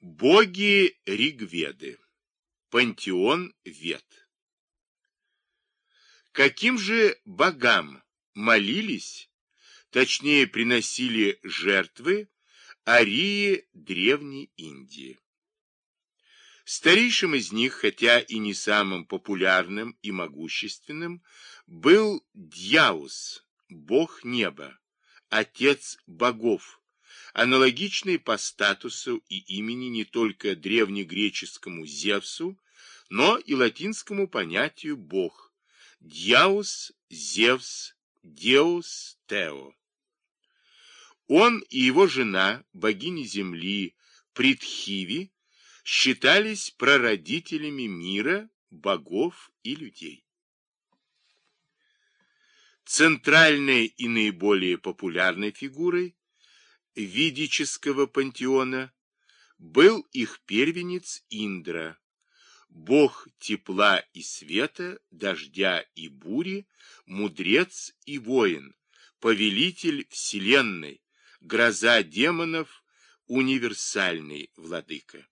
Боги Ригведы. Пантеон Вед. Каким же богам молились, точнее приносили жертвы арии Древней Индии? Старейшим из них, хотя и не самым популярным и могущественным, был Дьяус, бог неба, отец богов, аналогичные по статусу и имени не только древнегреческому Зевсу, но и латинскому понятию «бог» – Дьяус, Зевс, Деус, Тео. Он и его жена, богини земли Притхиви, считались прародителями мира, богов и людей. Центральной и наиболее популярной фигурой ведического пантеона был их первенец Индра, бог тепла и света, дождя и бури, мудрец и воин, повелитель вселенной, гроза демонов, универсальный владыка.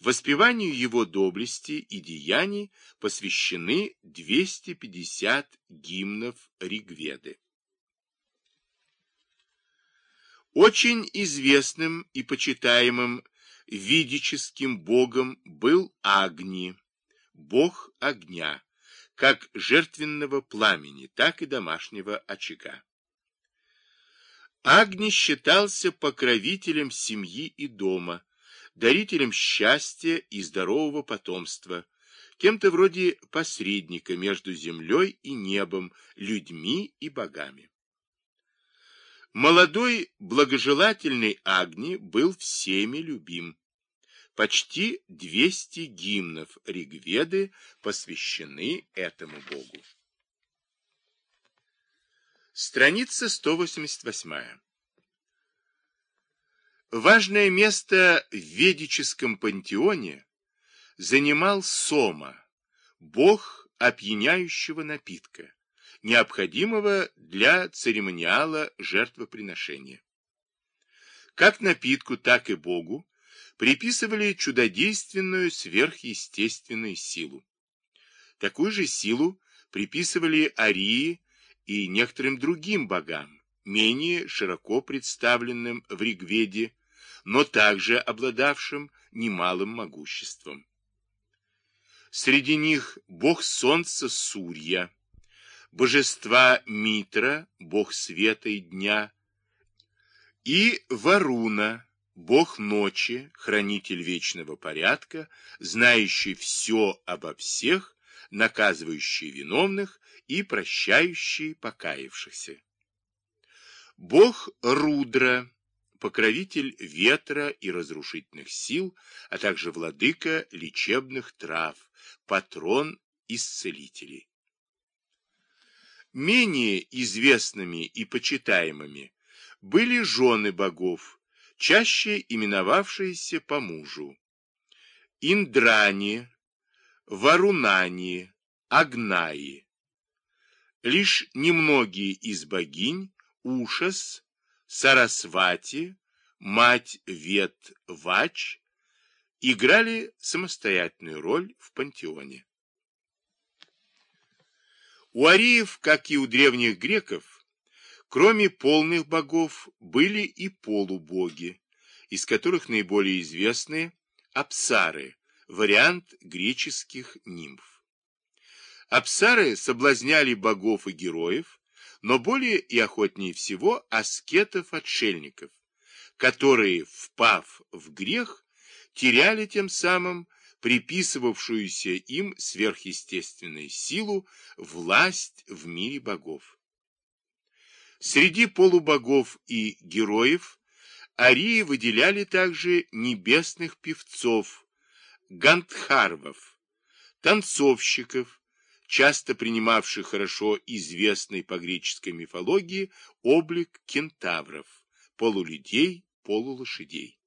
Воспеванию его доблести и деяний посвящены 250 гимнов Ригведы. Очень известным и почитаемым ведическим богом был Агни, бог огня, как жертвенного пламени, так и домашнего очага. Агни считался покровителем семьи и дома, дарителем счастья и здорового потомства, кем-то вроде посредника между землей и небом, людьми и богами. Молодой благожелательный Агни был всеми любим. Почти 200 гимнов Ригведы посвящены этому богу. Страница 188. Важное место в ведическом пантеоне занимал Сома, бог опьяняющего напитка необходимого для церемониала жертвоприношения. Как напитку, так и Богу приписывали чудодейственную сверхъестественную силу. Такую же силу приписывали Арии и некоторым другим богам, менее широко представленным в Ригведе, но также обладавшим немалым могуществом. Среди них бог солнца Сурья, божества Митра, бог света и дня, и Варуна, бог ночи, хранитель вечного порядка, знающий все обо всех, наказывающий виновных и прощающий покаявшихся. Бог Рудра, покровитель ветра и разрушительных сил, а также владыка лечебных трав, патрон исцелителей. Менее известными и почитаемыми были жены богов, чаще именовавшиеся по мужу. Индрани, Варунани, Агнаи. Лишь немногие из богинь Ушас, Сарасвати, мать Вет Вач играли самостоятельную роль в пантеоне. У ариев, как и у древних греков, кроме полных богов, были и полубоги, из которых наиболее известны апсары, вариант греческих нимф. Апсары соблазняли богов и героев, но более и охотнее всего аскетов-отшельников, которые, впав в грех, теряли тем самым приписывавшуюся им сверхъестественную силу, власть в мире богов. Среди полубогов и героев арии выделяли также небесных певцов, гандхарвов, танцовщиков, часто принимавших хорошо известный по греческой мифологии облик кентавров, полулюдей, полулошадей.